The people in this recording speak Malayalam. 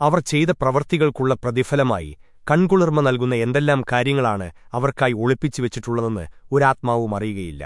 അവർ ചെയ്ത പ്രവർത്തികൾക്കുള്ള പ്രതിഫലമായി കൺകുളിർമ നൽകുന്ന എന്തെല്ലാം കാര്യങ്ങളാണ് അവർക്കായി ഒളിപ്പിച്ചു വെച്ചിട്ടുള്ളതെന്ന് ഒരാത്മാവും അറിയുകയില്ല.